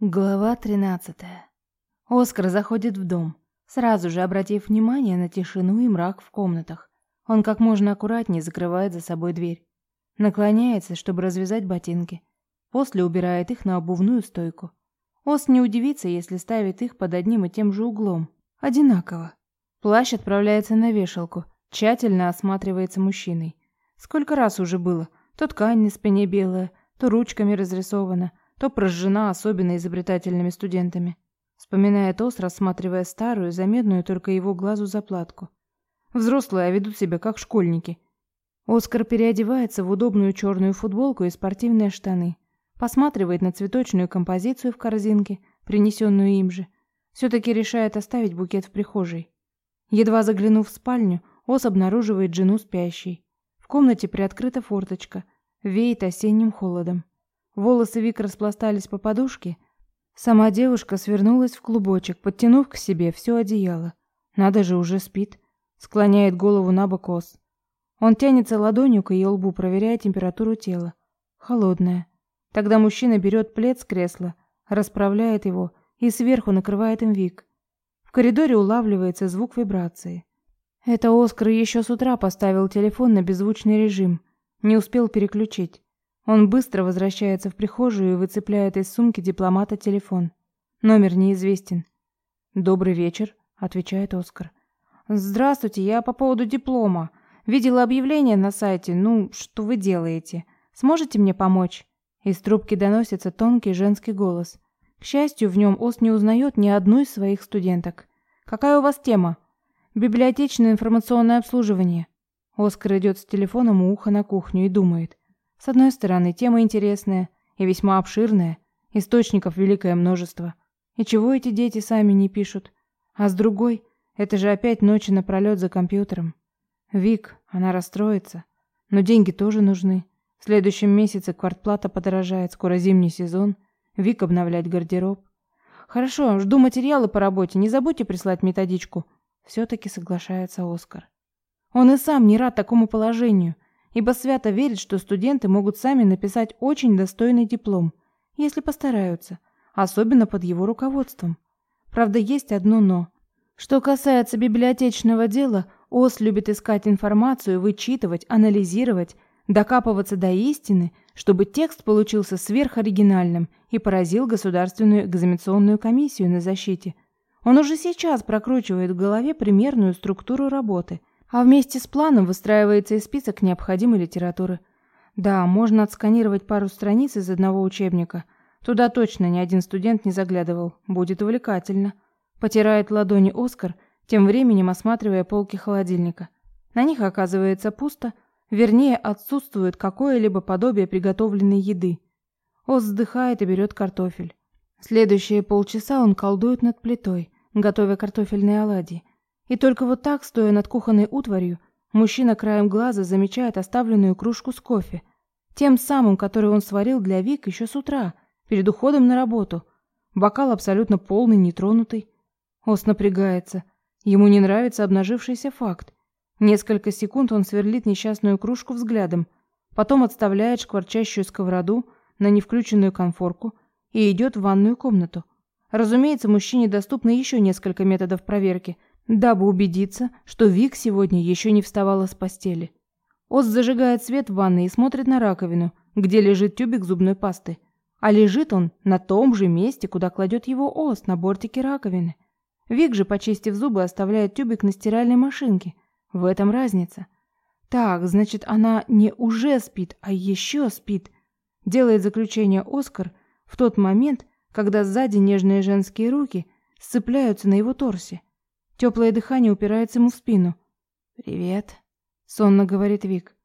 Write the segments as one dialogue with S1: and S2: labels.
S1: Глава 13. Оскар заходит в дом, сразу же обратив внимание на тишину и мрак в комнатах. Он как можно аккуратнее закрывает за собой дверь. Наклоняется, чтобы развязать ботинки. После убирает их на обувную стойку. Ос не удивится, если ставит их под одним и тем же углом. Одинаково. Плащ отправляется на вешалку, тщательно осматривается мужчиной. Сколько раз уже было. То ткань на спине белая, то ручками разрисована, то прожжена особенно изобретательными студентами. Вспоминает Ос, рассматривая старую, заметную только его глазу заплатку. Взрослые, а ведут себя как школьники. Оскар переодевается в удобную черную футболку и спортивные штаны. Посматривает на цветочную композицию в корзинке, принесенную им же. Все-таки решает оставить букет в прихожей. Едва заглянув в спальню, Ос обнаруживает жену спящей. В комнате приоткрыта форточка. Веет осенним холодом. Волосы Вик распластались по подушке. Сама девушка свернулась в клубочек, подтянув к себе все одеяло. Надо же, уже спит. Склоняет голову на бок Ос. Он тянется ладонью к ее лбу, проверяя температуру тела. Холодная. Тогда мужчина берет плед с кресла, расправляет его и сверху накрывает им Вик. В коридоре улавливается звук вибрации. Это Оскар еще с утра поставил телефон на беззвучный режим. Не успел переключить. Он быстро возвращается в прихожую и выцепляет из сумки дипломата телефон. Номер неизвестен. «Добрый вечер», — отвечает Оскар. «Здравствуйте, я по поводу диплома. Видела объявление на сайте. Ну, что вы делаете? Сможете мне помочь?» Из трубки доносится тонкий женский голос. К счастью, в нем Ос не узнает ни одну из своих студенток. «Какая у вас тема?» «Библиотечное информационное обслуживание». Оскар идет с телефоном у уха на кухню и думает. С одной стороны, тема интересная и весьма обширная, источников великое множество. И чего эти дети сами не пишут? А с другой, это же опять ночи напролет за компьютером. Вик, она расстроится. Но деньги тоже нужны. В следующем месяце квартплата подорожает, скоро зимний сезон. Вик обновлять гардероб. Хорошо, жду материалы по работе, не забудьте прислать методичку. Все-таки соглашается Оскар. Он и сам не рад такому положению – ибо свято верит, что студенты могут сами написать очень достойный диплом, если постараются, особенно под его руководством. Правда, есть одно «но». Что касается библиотечного дела, ОС любит искать информацию, вычитывать, анализировать, докапываться до истины, чтобы текст получился сверхоригинальным и поразил Государственную экзаменационную комиссию на защите. Он уже сейчас прокручивает в голове примерную структуру работы, а вместе с планом выстраивается и список необходимой литературы. Да, можно отсканировать пару страниц из одного учебника. Туда точно ни один студент не заглядывал. Будет увлекательно. Потирает ладони Оскар, тем временем осматривая полки холодильника. На них оказывается пусто, вернее, отсутствует какое-либо подобие приготовленной еды. Ос вздыхает и берет картофель. Следующие полчаса он колдует над плитой, готовя картофельные оладьи. И только вот так, стоя над кухонной утварью, мужчина краем глаза замечает оставленную кружку с кофе. Тем самым, который он сварил для Вик еще с утра, перед уходом на работу. Бокал абсолютно полный, нетронутый. Ос напрягается. Ему не нравится обнажившийся факт. Несколько секунд он сверлит несчастную кружку взглядом, потом отставляет шкварчащую сковороду на невключенную конфорку и идет в ванную комнату. Разумеется, мужчине доступны еще несколько методов проверки – дабы убедиться, что Вик сегодня еще не вставала с постели. Ос зажигает свет в ванной и смотрит на раковину, где лежит тюбик зубной пасты. А лежит он на том же месте, куда кладет его Ос, на бортике раковины. Вик же, почистив зубы, оставляет тюбик на стиральной машинке. В этом разница. Так, значит, она не уже спит, а еще спит. Делает заключение Оскар в тот момент, когда сзади нежные женские руки сцепляются на его торсе. Теплое дыхание упирается ему в спину. «Привет», — сонно говорит Вик.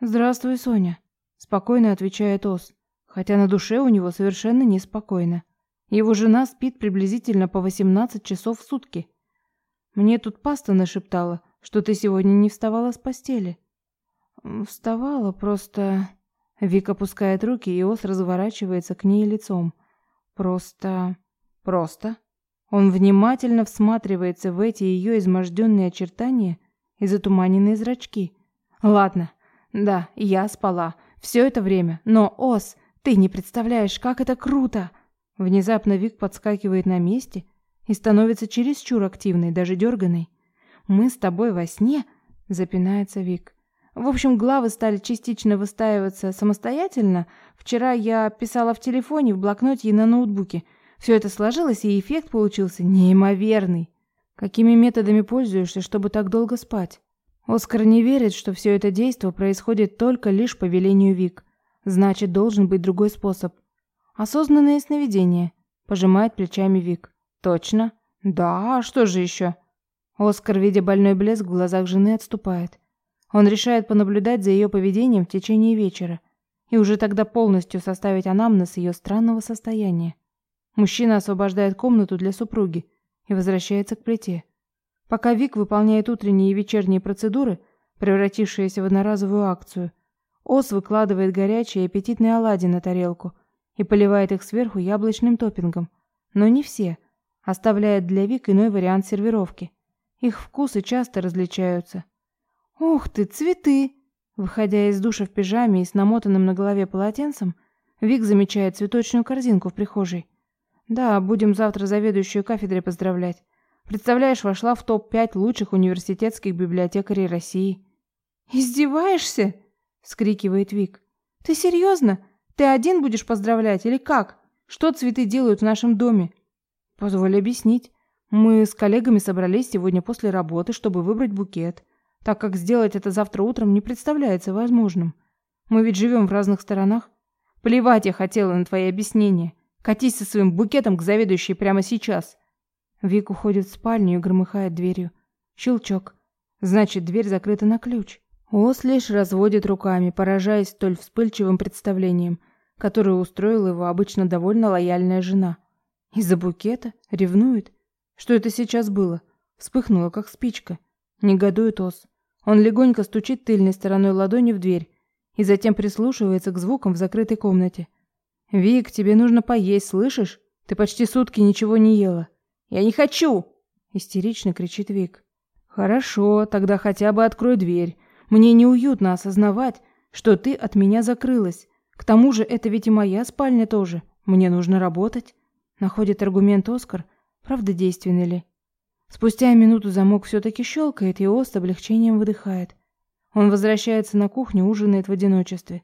S1: «Здравствуй, Соня», — спокойно отвечает Ос, хотя на душе у него совершенно неспокойно. Его жена спит приблизительно по 18 часов в сутки. Мне тут паста нашептала, что ты сегодня не вставала с постели. Вставала, просто... Вик опускает руки, и Ос разворачивается к ней лицом. Просто... Просто... Он внимательно всматривается в эти ее изможденные очертания и затуманенные зрачки. Ладно, да, я спала все это время, но, Ос, ты не представляешь, как это круто! Внезапно Вик подскакивает на месте и становится чересчур активной, даже дерганой. «Мы с тобой во сне?» – запинается Вик. В общем, главы стали частично выстаиваться самостоятельно. Вчера я писала в телефоне, в блокноте и на ноутбуке. Все это сложилось, и эффект получился неимоверный. Какими методами пользуешься, чтобы так долго спать? Оскар не верит, что все это действо происходит только лишь по велению Вик. Значит, должен быть другой способ. Осознанное сновидение. Пожимает плечами Вик. Точно? Да, а что же еще? Оскар, видя больной блеск в глазах жены, отступает. Он решает понаблюдать за ее поведением в течение вечера и уже тогда полностью составить анамнез ее странного состояния. Мужчина освобождает комнату для супруги и возвращается к плите. Пока Вик выполняет утренние и вечерние процедуры, превратившиеся в одноразовую акцию, Ос выкладывает горячие аппетитные оладьи на тарелку и поливает их сверху яблочным топпингом. Но не все. Оставляет для Вик иной вариант сервировки. Их вкусы часто различаются. «Ух ты, цветы!» Выходя из душа в пижаме и с намотанным на голове полотенцем, Вик замечает цветочную корзинку в прихожей. «Да, будем завтра заведующую кафедрой поздравлять. Представляешь, вошла в топ-5 лучших университетских библиотекарей России». «Издеваешься?» — скрикивает Вик. «Ты серьезно? Ты один будешь поздравлять или как? Что цветы делают в нашем доме? Позволь объяснить. Мы с коллегами собрались сегодня после работы, чтобы выбрать букет, так как сделать это завтра утром не представляется возможным. Мы ведь живем в разных сторонах. Плевать я хотела на твои объяснения. Катись со своим букетом к заведующей прямо сейчас. Вик уходит в спальню и громыхает дверью. Щелчок. Значит, дверь закрыта на ключ. Ос лишь разводит руками, поражаясь столь вспыльчивым представлением – которую устроила его обычно довольно лояльная жена. Из-за букета? Ревнует? Что это сейчас было? Вспыхнула, как спичка. Негодует Ос. Он легонько стучит тыльной стороной ладони в дверь и затем прислушивается к звукам в закрытой комнате. «Вик, тебе нужно поесть, слышишь? Ты почти сутки ничего не ела». «Я не хочу!» — истерично кричит Вик. «Хорошо, тогда хотя бы открой дверь. Мне неуютно осознавать, что ты от меня закрылась. К тому же это ведь и моя спальня тоже. Мне нужно работать. Находит аргумент Оскар. Правда действенный ли? Спустя минуту замок все-таки щелкает, и Ост облегчением выдыхает. Он возвращается на кухню, ужинает в одиночестве.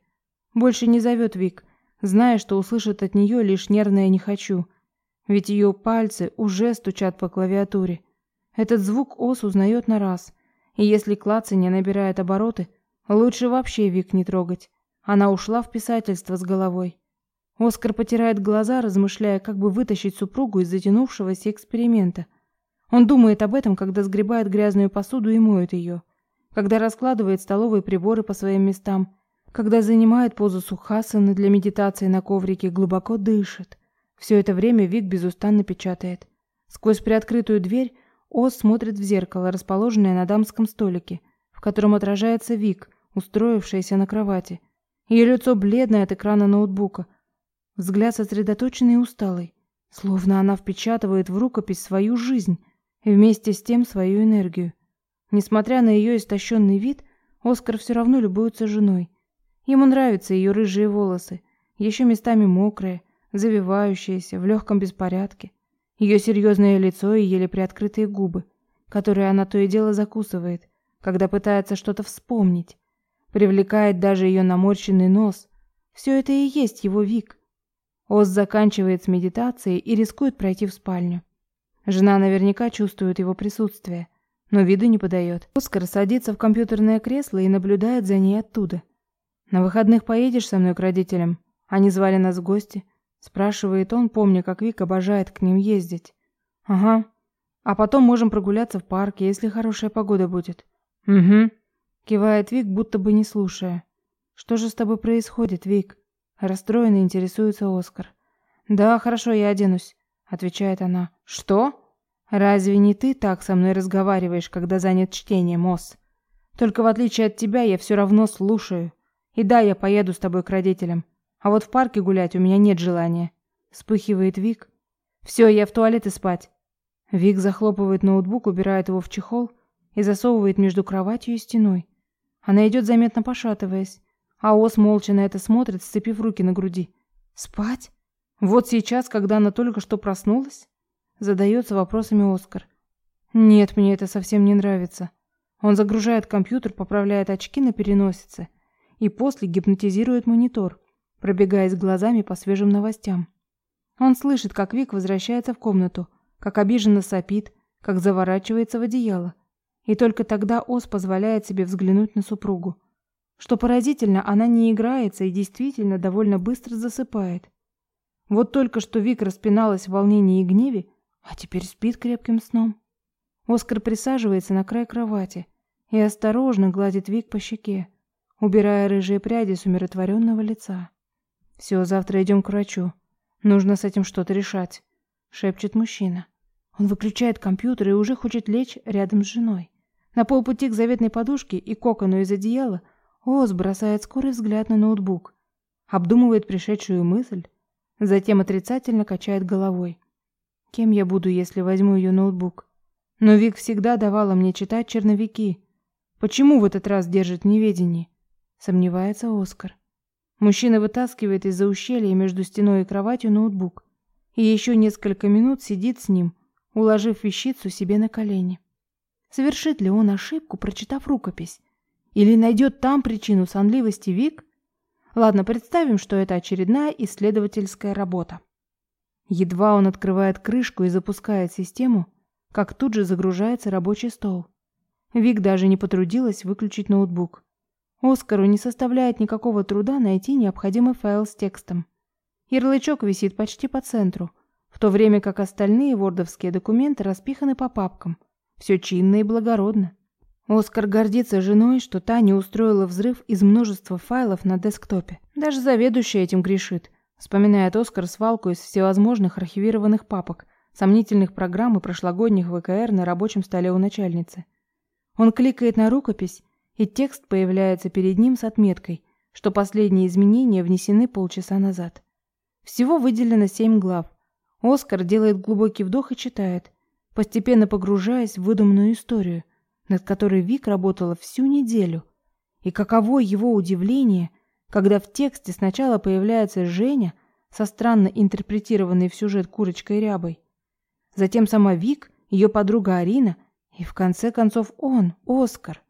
S1: Больше не зовет Вик, зная, что услышит от нее лишь нервное «не хочу». Ведь ее пальцы уже стучат по клавиатуре. Этот звук Ос узнает на раз. И если клацанье набирает обороты, лучше вообще Вик не трогать. Она ушла в писательство с головой. Оскар потирает глаза, размышляя, как бы вытащить супругу из затянувшегося эксперимента. Он думает об этом, когда сгребает грязную посуду и моет ее, когда раскладывает столовые приборы по своим местам, когда занимает позу сухасаны для медитации на коврике, глубоко дышит. Все это время Вик безустанно печатает. Сквозь приоткрытую дверь Ос смотрит в зеркало, расположенное на дамском столике, в котором отражается Вик, устроившаяся на кровати. Ее лицо бледное от экрана ноутбука. Взгляд сосредоточенный и усталый. Словно она впечатывает в рукопись свою жизнь и вместе с тем свою энергию. Несмотря на ее истощенный вид, Оскар все равно любуется женой. Ему нравятся ее рыжие волосы, еще местами мокрые, завивающиеся, в легком беспорядке. Ее серьезное лицо и еле приоткрытые губы, которые она то и дело закусывает, когда пытается что-то вспомнить. Привлекает даже ее наморщенный нос. Все это и есть его Вик. Оз заканчивает с медитацией и рискует пройти в спальню. Жена наверняка чувствует его присутствие, но виду не подает. Оскар садится в компьютерное кресло и наблюдает за ней оттуда. «На выходных поедешь со мной к родителям? Они звали нас в гости?» Спрашивает он, помня, как Вик обожает к ним ездить. «Ага. А потом можем прогуляться в парке, если хорошая погода будет». «Угу», Кивает Вик, будто бы не слушая. «Что же с тобой происходит, Вик?» Расстроенно интересуется Оскар. «Да, хорошо, я оденусь», — отвечает она. «Что? Разве не ты так со мной разговариваешь, когда занят чтением, Ос? Только в отличие от тебя я все равно слушаю. И да, я поеду с тобой к родителям. А вот в парке гулять у меня нет желания». Вспыхивает Вик. «Все, я в туалет и спать». Вик захлопывает ноутбук, убирает его в чехол и засовывает между кроватью и стеной. Она идет заметно пошатываясь, а Ос молча на это смотрит, сцепив руки на груди. «Спать?» Вот сейчас, когда она только что проснулась? Задается вопросами Оскар. Нет, мне это совсем не нравится. Он загружает компьютер, поправляет очки на переносице и после гипнотизирует монитор, пробегаясь глазами по свежим новостям. Он слышит, как Вик возвращается в комнату, как обиженно сопит, как заворачивается в одеяло. И только тогда Ос позволяет себе взглянуть на супругу. Что поразительно, она не играется и действительно довольно быстро засыпает. Вот только что Вик распиналась в волнении и гневе, а теперь спит крепким сном. Оскар присаживается на край кровати и осторожно гладит Вик по щеке, убирая рыжие пряди с умиротворенного лица. «Все, завтра идем к врачу. Нужно с этим что-то решать», — шепчет мужчина. Он выключает компьютер и уже хочет лечь рядом с женой. На полпути к заветной подушке и кокону из одеяла Оз бросает скорый взгляд на ноутбук, обдумывает пришедшую мысль, затем отрицательно качает головой. Кем я буду, если возьму ее ноутбук? Но Вик всегда давала мне читать черновики. Почему в этот раз держит в неведении? Сомневается Оскар. Мужчина вытаскивает из-за ущелья между стеной и кроватью ноутбук и еще несколько минут сидит с ним, уложив вещицу себе на колени. Совершит ли он ошибку, прочитав рукопись? Или найдет там причину сонливости Вик? Ладно, представим, что это очередная исследовательская работа. Едва он открывает крышку и запускает систему, как тут же загружается рабочий стол. Вик даже не потрудилась выключить ноутбук. Оскару не составляет никакого труда найти необходимый файл с текстом. Ярлычок висит почти по центру, в то время как остальные вордовские документы распиханы по папкам. Все чинно и благородно. Оскар гордится женой, что та не устроила взрыв из множества файлов на десктопе. Даже заведующая этим грешит, вспоминает Оскар свалку из всевозможных архивированных папок, сомнительных программ и прошлогодних ВКР на рабочем столе у начальницы. Он кликает на рукопись, и текст появляется перед ним с отметкой, что последние изменения внесены полчаса назад. Всего выделено семь глав. Оскар делает глубокий вдох и читает, постепенно погружаясь в выдуманную историю – над которой Вик работала всю неделю. И каково его удивление, когда в тексте сначала появляется Женя со странно интерпретированной в сюжет курочкой рябой, затем сама Вик, ее подруга Арина и в конце концов он, Оскар.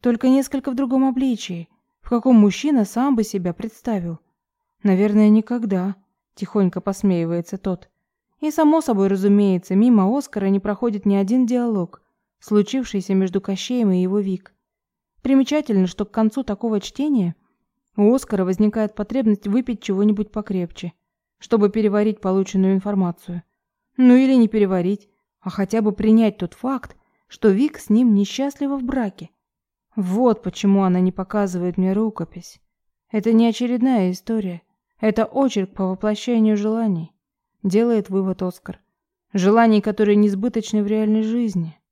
S1: Только несколько в другом обличии, в каком мужчина сам бы себя представил. Наверное, никогда, тихонько посмеивается тот. И само собой, разумеется, мимо Оскара не проходит ни один диалог – случившееся между Кощеем и его Вик. Примечательно, что к концу такого чтения у Оскара возникает потребность выпить чего-нибудь покрепче, чтобы переварить полученную информацию. Ну или не переварить, а хотя бы принять тот факт, что Вик с ним несчастлива в браке. Вот почему она не показывает мне рукопись. Это не очередная история. Это очерк по воплощению желаний, делает вывод Оскар. Желаний, которые несбыточны в реальной жизни.